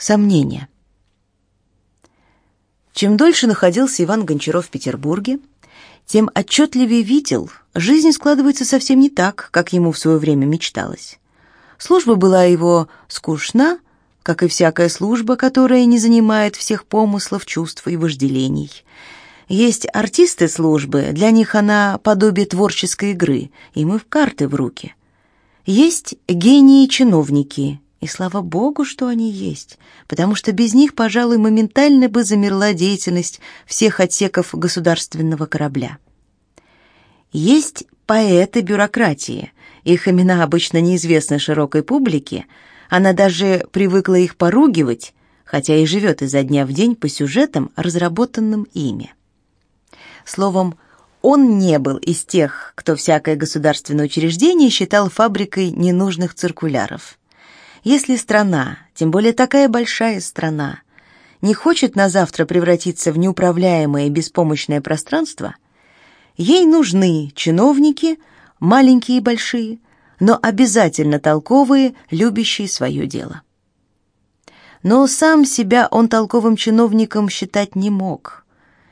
Сомнения. Чем дольше находился Иван Гончаров в Петербурге, тем отчетливее видел, жизнь складывается совсем не так, как ему в свое время мечталось. Служба была его скучна, как и всякая служба, которая не занимает всех помыслов, чувств и вожделений. Есть артисты службы, для них она подобие творческой игры, им и в карты в руки. Есть гении-чиновники, и слава богу, что они есть, потому что без них, пожалуй, моментально бы замерла деятельность всех отсеков государственного корабля. Есть поэты бюрократии. Их имена обычно неизвестны широкой публике. Она даже привыкла их поругивать, хотя и живет изо дня в день по сюжетам, разработанным ими. Словом, он не был из тех, кто всякое государственное учреждение считал фабрикой ненужных циркуляров. Если страна, тем более такая большая страна, не хочет на завтра превратиться в неуправляемое и беспомощное пространство, ей нужны чиновники, маленькие и большие, но обязательно толковые, любящие свое дело. Но сам себя он толковым чиновником считать не мог,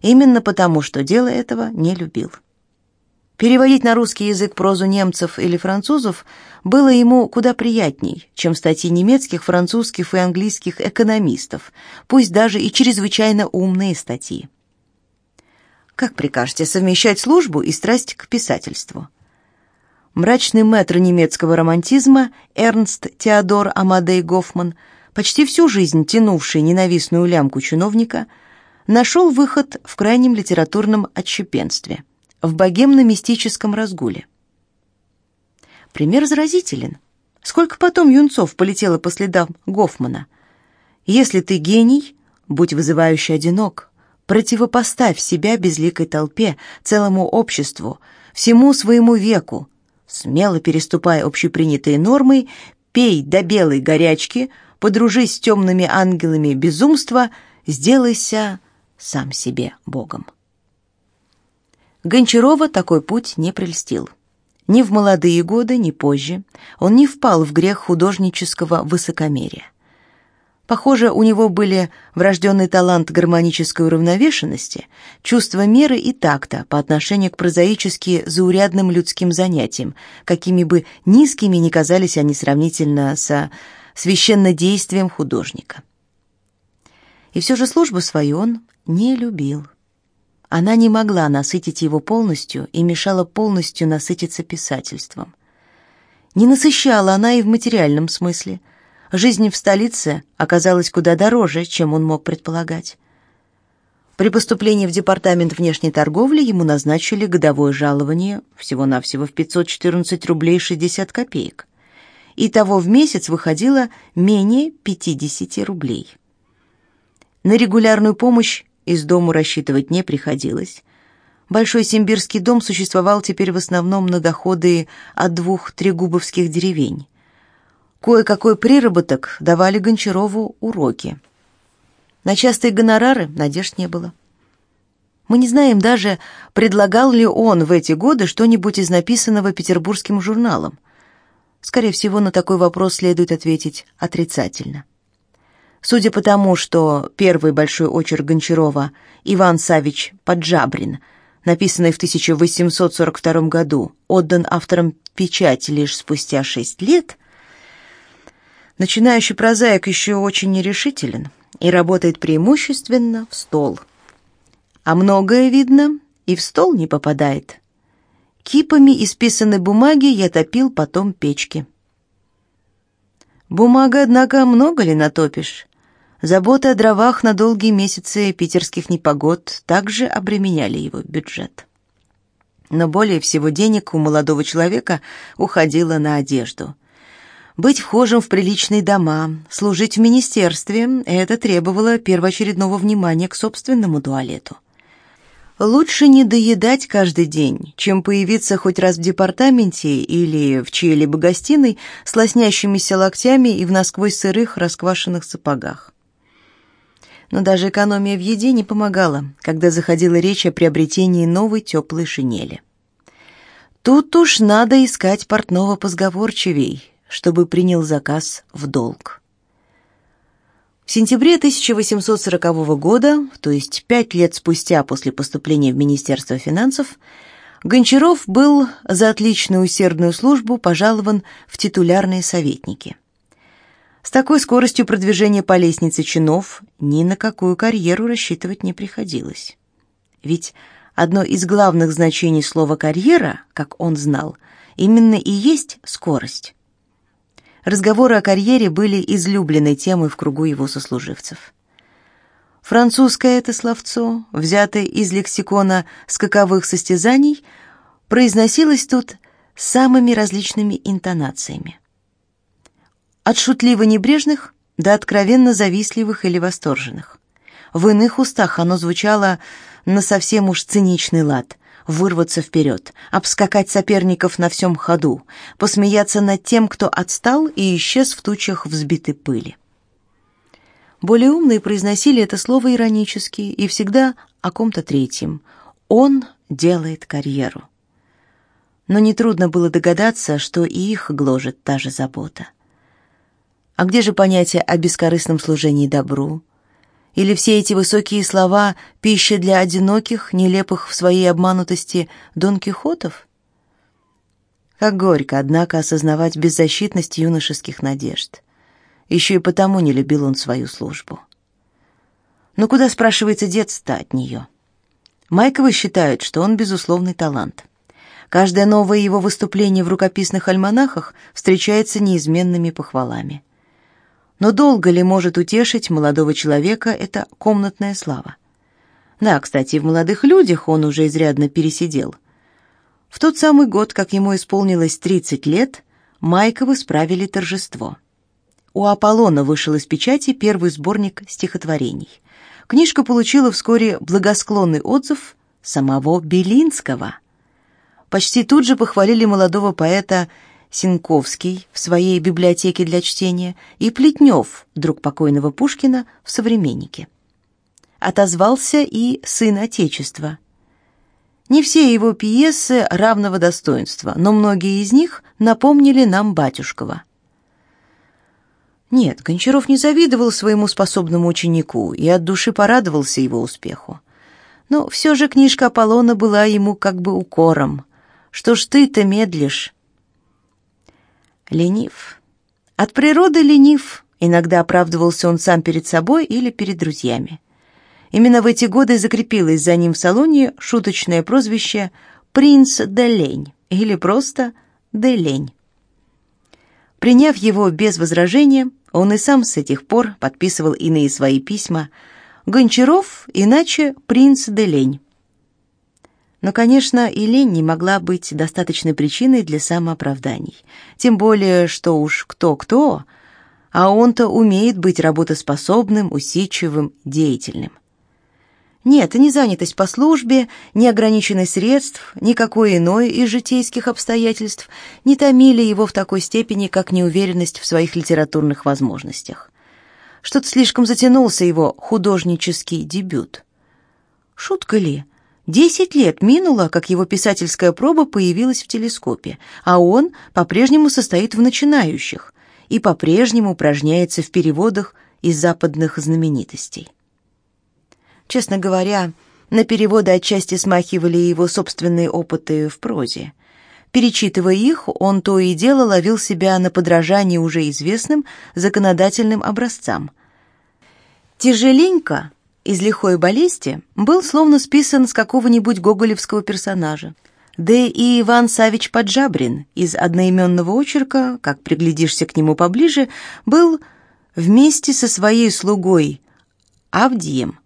именно потому, что дело этого не любил. Переводить на русский язык прозу немцев или французов было ему куда приятней, чем статьи немецких, французских и английских экономистов, пусть даже и чрезвычайно умные статьи. Как прикажете совмещать службу и страсть к писательству? Мрачный мэтр немецкого романтизма Эрнст Теодор Амадей Гофман, почти всю жизнь тянувший ненавистную лямку чиновника, нашел выход в крайнем литературном отщепенстве – в богемно-мистическом разгуле. Пример заразителен. Сколько потом юнцов полетело по следам Гофмана? Если ты гений, будь вызывающе одинок, противопоставь себя безликой толпе, целому обществу, всему своему веку, смело переступая общепринятые нормы, пей до белой горячки, подружись с темными ангелами безумства, сделайся сам себе Богом. Гончарова такой путь не прельстил. Ни в молодые годы, ни позже он не впал в грех художнического высокомерия. Похоже, у него были врожденный талант гармонической уравновешенности, чувство меры и такта по отношению к прозаически заурядным людским занятиям, какими бы низкими ни казались они сравнительно со священнодействием художника. И все же службу свою он не любил. Она не могла насытить его полностью и мешала полностью насытиться писательством. Не насыщала она и в материальном смысле. Жизнь в столице оказалась куда дороже, чем он мог предполагать. При поступлении в департамент внешней торговли ему назначили годовое жалование всего-навсего в 514 рублей 60 копеек. и того в месяц выходило менее 50 рублей. На регулярную помощь из дому рассчитывать не приходилось. Большой симбирский дом существовал теперь в основном на доходы от двух трегубовских деревень. Кое-какой приработок давали Гончарову уроки. На частые гонорары надежд не было. Мы не знаем даже, предлагал ли он в эти годы что-нибудь из написанного петербургским журналом. Скорее всего, на такой вопрос следует ответить отрицательно. Судя по тому, что первый большой очерк Гончарова «Иван Савич Поджабрин», написанный в 1842 году, отдан автором печати лишь спустя шесть лет, начинающий прозаик еще очень нерешителен и работает преимущественно в стол. А многое, видно, и в стол не попадает. Кипами исписанной бумаги я топил потом печки. Бумага, однако, много ли натопишь? Заботы о дровах на долгие месяцы питерских непогод также обременяли его бюджет. Но более всего денег у молодого человека уходило на одежду. Быть вхожим в приличные дома, служить в министерстве — это требовало первоочередного внимания к собственному туалету. Лучше не доедать каждый день, чем появиться хоть раз в департаменте или в чьей-либо гостиной с лоснящимися локтями и в насквозь сырых расквашенных сапогах но даже экономия в еде не помогала, когда заходила речь о приобретении новой теплой шинели. Тут уж надо искать портного позговорчивей, чтобы принял заказ в долг. В сентябре 1840 года, то есть пять лет спустя после поступления в Министерство финансов, Гончаров был за отличную усердную службу пожалован в титулярные советники. С такой скоростью продвижения по лестнице чинов ни на какую карьеру рассчитывать не приходилось. Ведь одно из главных значений слова «карьера», как он знал, именно и есть скорость. Разговоры о карьере были излюбленной темой в кругу его сослуживцев. Французское это словцо, взятое из лексикона скаковых состязаний, произносилось тут самыми различными интонациями. От шутливо-небрежных до откровенно завистливых или восторженных. В иных устах оно звучало на совсем уж циничный лад, вырваться вперед, обскакать соперников на всем ходу, посмеяться над тем, кто отстал и исчез в тучах взбитой пыли. Более умные произносили это слово иронически и всегда о ком-то третьем. Он делает карьеру. Но нетрудно было догадаться, что и их гложет та же забота. А где же понятие о бескорыстном служении добру? Или все эти высокие слова — пища для одиноких, нелепых в своей обманутости Дон Кихотов? Как горько, однако, осознавать беззащитность юношеских надежд. Еще и потому не любил он свою службу. Но куда, спрашивается, деться-то от нее? Майковы считают, что он безусловный талант. Каждое новое его выступление в рукописных альманахах встречается неизменными похвалами. Но долго ли может утешить молодого человека эта комнатная слава? Да, кстати, в молодых людях он уже изрядно пересидел. В тот самый год, как ему исполнилось 30 лет, Майковы справили торжество. У Аполлона вышел из печати первый сборник стихотворений. Книжка получила вскоре благосклонный отзыв самого Белинского. Почти тут же похвалили молодого поэта Синковский в своей библиотеке для чтения и Плетнев, друг покойного Пушкина, в «Современнике». Отозвался и «Сын Отечества». Не все его пьесы равного достоинства, но многие из них напомнили нам Батюшкова. Нет, Гончаров не завидовал своему способному ученику и от души порадовался его успеху. Но все же книжка Аполлона была ему как бы укором. Что ж ты-то медлишь? Ленив. От природы ленив, иногда оправдывался он сам перед собой или перед друзьями. Именно в эти годы закрепилось за ним в салоне шуточное прозвище «Принц де Лень» или просто «де Лень». Приняв его без возражения, он и сам с этих пор подписывал иные свои письма «Гончаров, иначе принц де Лень». Но, конечно, и лень не могла быть достаточной причиной для самооправданий. Тем более, что уж кто-кто, а он-то умеет быть работоспособным, усидчивым, деятельным. Нет, ни занятость по службе, ни ограниченность средств, никакой иной из житейских обстоятельств не томили его в такой степени, как неуверенность в своих литературных возможностях. Что-то слишком затянулся его художнический дебют. Шутка ли? Десять лет минуло, как его писательская проба появилась в телескопе, а он по-прежнему состоит в начинающих и по-прежнему упражняется в переводах из западных знаменитостей. Честно говоря, на переводы отчасти смахивали его собственные опыты в прозе. Перечитывая их, он то и дело ловил себя на подражании уже известным законодательным образцам. Тяжеленько из лихой болезни был словно списан с какого-нибудь гоголевского персонажа. Да и Иван Савич Поджабрин из одноименного очерка, как приглядишься к нему поближе, был вместе со своей слугой Авдием,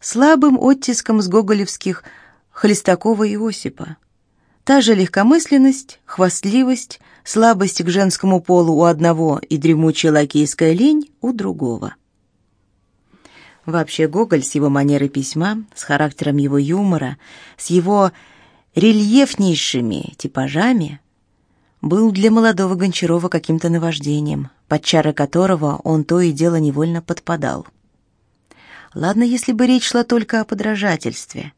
слабым оттиском с гоголевских Хлестакова и Осипа. Та же легкомысленность, хвастливость, слабость к женскому полу у одного и дремучая лакейская лень у другого. Вообще Гоголь с его манерой письма, с характером его юмора, с его рельефнейшими типажами был для молодого Гончарова каким-то наваждением, под чары которого он то и дело невольно подпадал. Ладно, если бы речь шла только о подражательстве.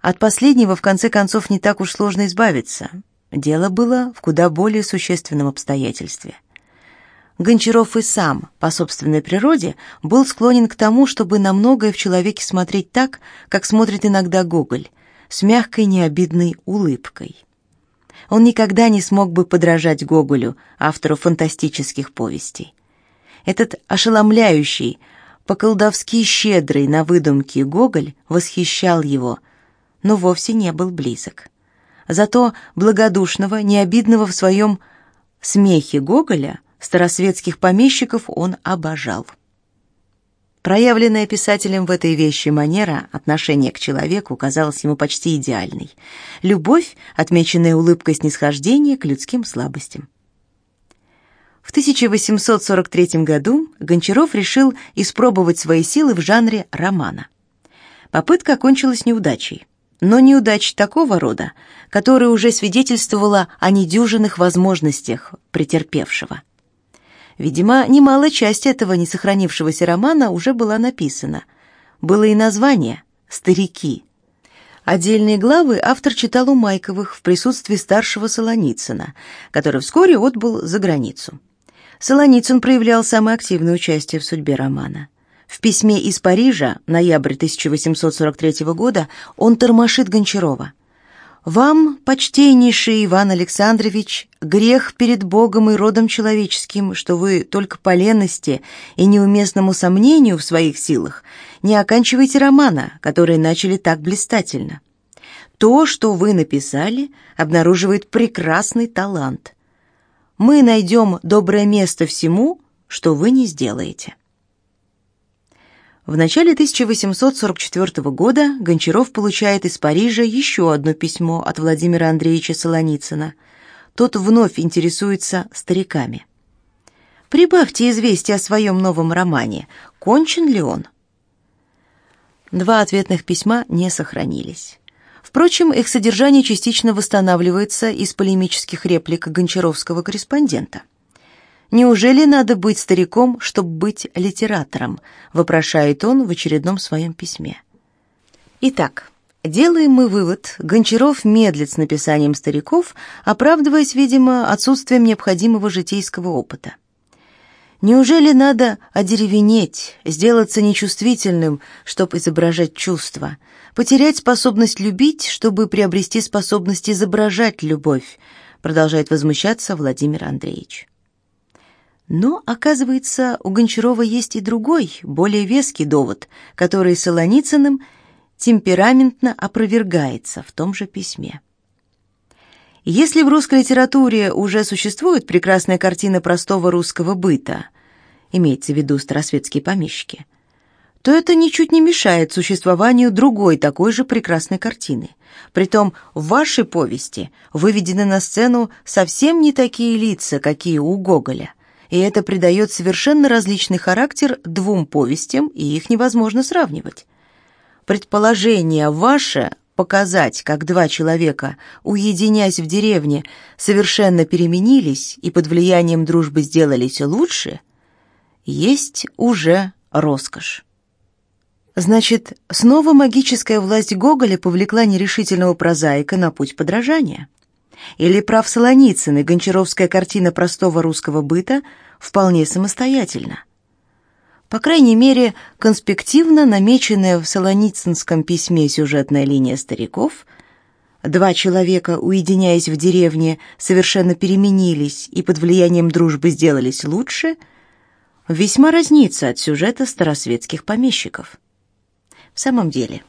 От последнего, в конце концов, не так уж сложно избавиться. Дело было в куда более существенном обстоятельстве. Гончаров и сам, по собственной природе, был склонен к тому, чтобы на многое в человеке смотреть так, как смотрит иногда Гоголь, с мягкой необидной улыбкой. Он никогда не смог бы подражать Гоголю, автору фантастических повестей. Этот ошеломляющий, по-колдовски щедрый на выдумки Гоголь восхищал его, но вовсе не был близок. Зато благодушного, необидного в своем смехе Гоголя старосветских помещиков он обожал. Проявленная писателем в этой вещи манера отношения к человеку казалась ему почти идеальной. Любовь, отмеченная улыбкой снисхождения к людским слабостям. В 1843 году Гончаров решил испробовать свои силы в жанре романа. Попытка окончилась неудачей, но неудач такого рода, которая уже свидетельствовала о недюжинных возможностях претерпевшего. Видимо, немалая часть этого несохранившегося романа уже была написана. Было и название «Старики». Отдельные главы автор читал у Майковых в присутствии старшего Солоницына, который вскоре отбыл за границу. Солоницын проявлял самое активное участие в судьбе романа. В письме из Парижа, ноябрь 1843 года, он тормошит Гончарова – вам, почтеннейший Иван Александрович, грех перед Богом и родом человеческим, что вы только по лености и неуместному сомнению в своих силах не оканчиваете романа, который начали так блистательно. То, что вы написали, обнаруживает прекрасный талант. Мы найдем доброе место всему, что вы не сделаете. В начале 1844 года Гончаров получает из Парижа еще одно письмо от Владимира Андреевича Солоницына. Тот вновь интересуется стариками. «Прибавьте известие о своем новом романе. Кончен ли он?» Два ответных письма не сохранились. Впрочем, их содержание частично восстанавливается из полемических реплик гончаровского корреспондента. Неужели надо быть стариком, чтобы быть литератором? вопрошает он в очередном своем письме. Итак, делаем мы вывод: Гончаров медлит с написанием стариков, оправдываясь, видимо, отсутствием необходимого житейского опыта. Неужели надо одеревенеть, сделаться нечувствительным, чтобы изображать чувства, потерять способность любить, чтобы приобрести способность изображать любовь, продолжает возмущаться Владимир Андреевич. Но, оказывается, у Гончарова есть и другой, более веский довод, который Солоницыным темпераментно опровергается в том же письме. Если в русской литературе уже существует прекрасная картина простого русского быта, имеется в виду старосветские помещики, то это ничуть не мешает существованию другой такой же прекрасной картины. Притом в вашей повести выведены на сцену совсем не такие лица, какие у Гоголя и это придает совершенно различный характер двум повестям, и их невозможно сравнивать. Предположение ваше показать, как два человека, уединяясь в деревне, совершенно переменились и под влиянием дружбы сделались лучше, есть уже роскошь. Значит, снова магическая власть Гоголя повлекла нерешительного прозаика на путь подражания. Или прав Солоницын и гончаровская картина простого русского быта вполне самостоятельна. По крайней мере, конспективно намеченная в Солоницынском письме сюжетная линия стариков Два человека, уединяясь в деревне, совершенно переменились и под влиянием дружбы сделались лучше, весьма разнится от сюжета старосветских помещиков. В самом деле,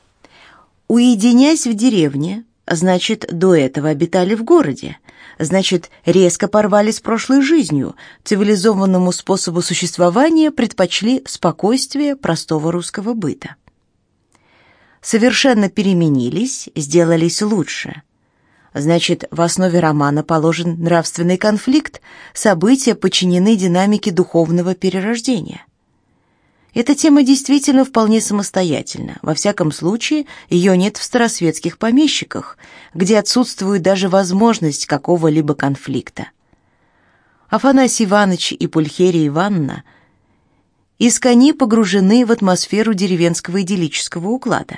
уединяясь в деревне, Значит, до этого обитали в городе. Значит, резко порвали с прошлой жизнью, цивилизованному способу существования предпочли спокойствие простого русского быта. Совершенно переменились, сделались лучше. Значит, в основе романа положен нравственный конфликт, события подчинены динамике духовного перерождения. Эта тема действительно вполне самостоятельна. Во всяком случае, ее нет в старосветских помещиках, где отсутствует даже возможность какого-либо конфликта. Афанасий Иванович и Пульхерия Ивановна искони погружены в атмосферу деревенского идиллического уклада.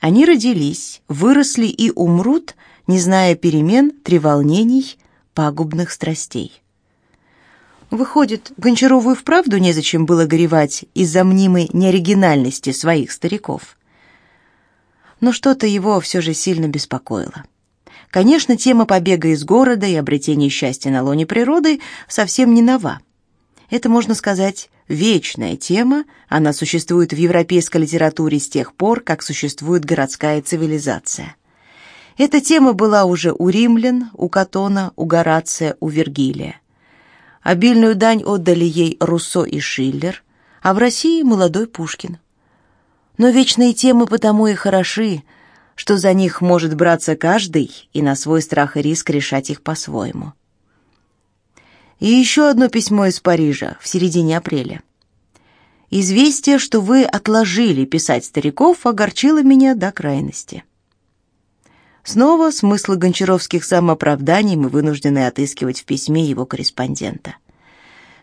Они родились, выросли и умрут, не зная перемен, треволнений, пагубных страстей. Выходит, Гончарову и вправду незачем было горевать из-за мнимой неоригинальности своих стариков. Но что-то его все же сильно беспокоило. Конечно, тема побега из города и обретения счастья на лоне природы совсем не нова. Это, можно сказать, вечная тема, она существует в европейской литературе с тех пор, как существует городская цивилизация. Эта тема была уже у римлян, у Катона, у Горация, у Вергилия. Обильную дань отдали ей Руссо и Шиллер, а в России молодой Пушкин. Но вечные темы потому и хороши, что за них может браться каждый и на свой страх и риск решать их по-своему. И еще одно письмо из Парижа в середине апреля. Известие, что вы отложили писать стариков, огорчило меня до крайности. Снова смыслы гончаровских самооправданий мы вынуждены отыскивать в письме его корреспондента.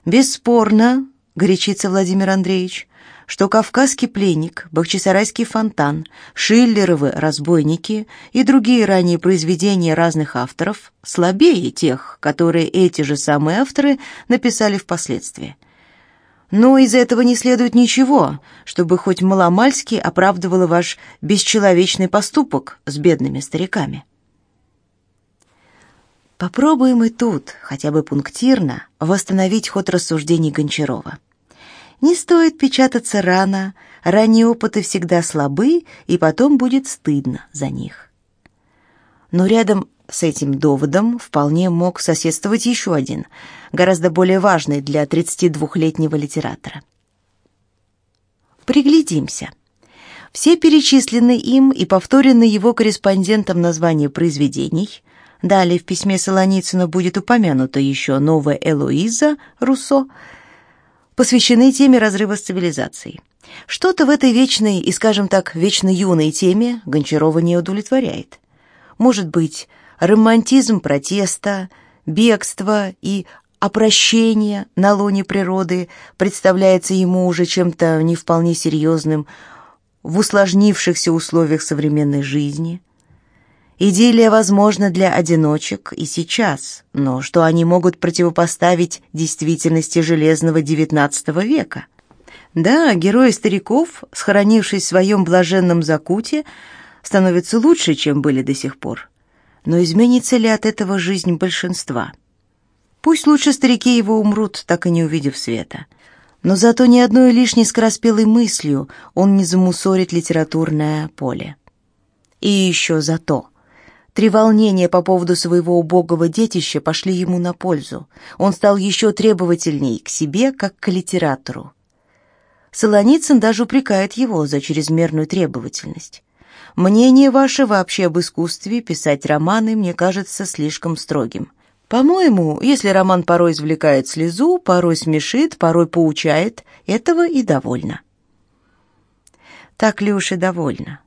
Бесспорно, горячится Владимир Андреевич, что «Кавказский пленник», «Бахчисарайский фонтан», «Шиллеровы разбойники» и другие ранние произведения разных авторов слабее тех, которые эти же самые авторы написали впоследствии. Но из этого не следует ничего, чтобы хоть маломальски оправдывало ваш бесчеловечный поступок с бедными стариками. Попробуем и тут, хотя бы пунктирно, восстановить ход рассуждений Гончарова. Не стоит печататься рано, ранние опыты всегда слабы, и потом будет стыдно за них. Но рядом с этим доводом вполне мог соседствовать еще один, гораздо более важный для 32-летнего литератора. Приглядимся. Все перечисленные им и повторенные его корреспондентом названия произведений, далее в письме Солоницына будет упомянута еще новая Элоиза Руссо, посвящены теме разрыва с цивилизацией. Что-то в этой вечной и, скажем так, вечно юной теме Гончарова не удовлетворяет. Может быть, романтизм протеста, бегства и опрощения на лоне природы представляется ему уже чем-то не вполне серьезным в усложнившихся условиях современной жизни. Идиллия возможна для одиночек и сейчас, но что они могут противопоставить действительности железного XIX века? Да, герои стариков, схоронившись в своем блаженном закуте, становятся лучше, чем были до сих пор. Но изменится ли от этого жизнь большинства? Пусть лучше старики его умрут, так и не увидев света. Но зато ни одной лишней скороспелой мыслью он не замусорит литературное поле. И еще зато. Три волнения по поводу своего убогого детища пошли ему на пользу. Он стал еще требовательней к себе, как к литератору. Солоницын даже упрекает его за чрезмерную требовательность. Мнение ваше вообще об искусстве писать романы мне кажется слишком строгим. По-моему, если роман порой извлекает слезу, порой смешит, порой поучает, этого и довольно. Так ли уж и довольно?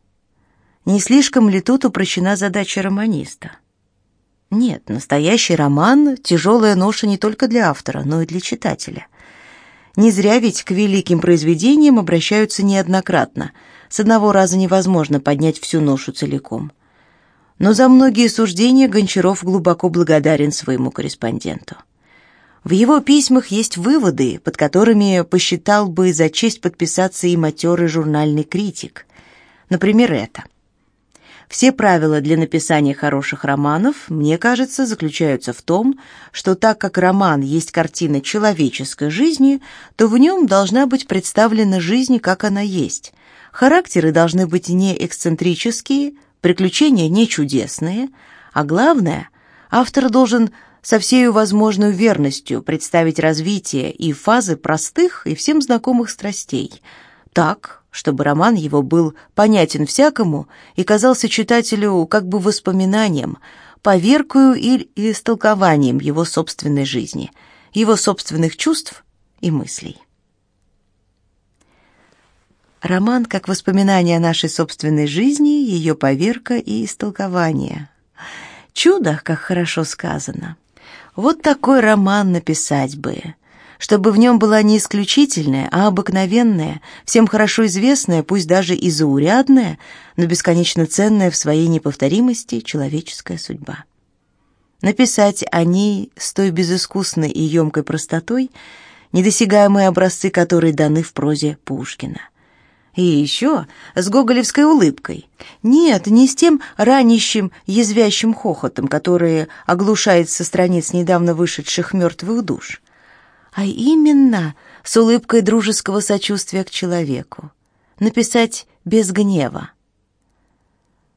Не слишком ли тут упрощена задача романиста? Нет, настоящий роман — тяжелая ноша не только для автора, но и для читателя. Не зря ведь к великим произведениям обращаются неоднократно — с одного раза невозможно поднять всю ношу целиком. Но за многие суждения Гончаров глубоко благодарен своему корреспонденту. В его письмах есть выводы, под которыми посчитал бы за честь подписаться и матерый журнальный критик. Например, это. Все правила для написания хороших романов, мне кажется, заключаются в том, что так как роман есть картина человеческой жизни, то в нем должна быть представлена жизнь, как она есть, Характеры должны быть не эксцентрические, приключения не чудесные, а главное, автор должен со всей возможной верностью представить развитие и фазы простых и всем знакомых страстей, так, чтобы роман его был понятен всякому и казался читателю как бы воспоминанием, поверкою или истолкованием его собственной жизни, его собственных чувств и мыслей. Роман как воспоминание о нашей собственной жизни, ее поверка и истолкование. Чудо, как хорошо сказано. Вот такой роман написать бы, чтобы в нем была не исключительная, а обыкновенная, всем хорошо известная, пусть даже и заурядная, но бесконечно ценная в своей неповторимости человеческая судьба. написать о ней с той безыскусной и емкой простотой, недосягаемые образцы которые даны в прозе Пушкина. И еще с гоголевской улыбкой. Нет, не с тем ранящим, язвящим хохотом, который оглушает со страниц недавно вышедших мертвых душ, а именно с улыбкой дружеского сочувствия к человеку. Написать без гнева,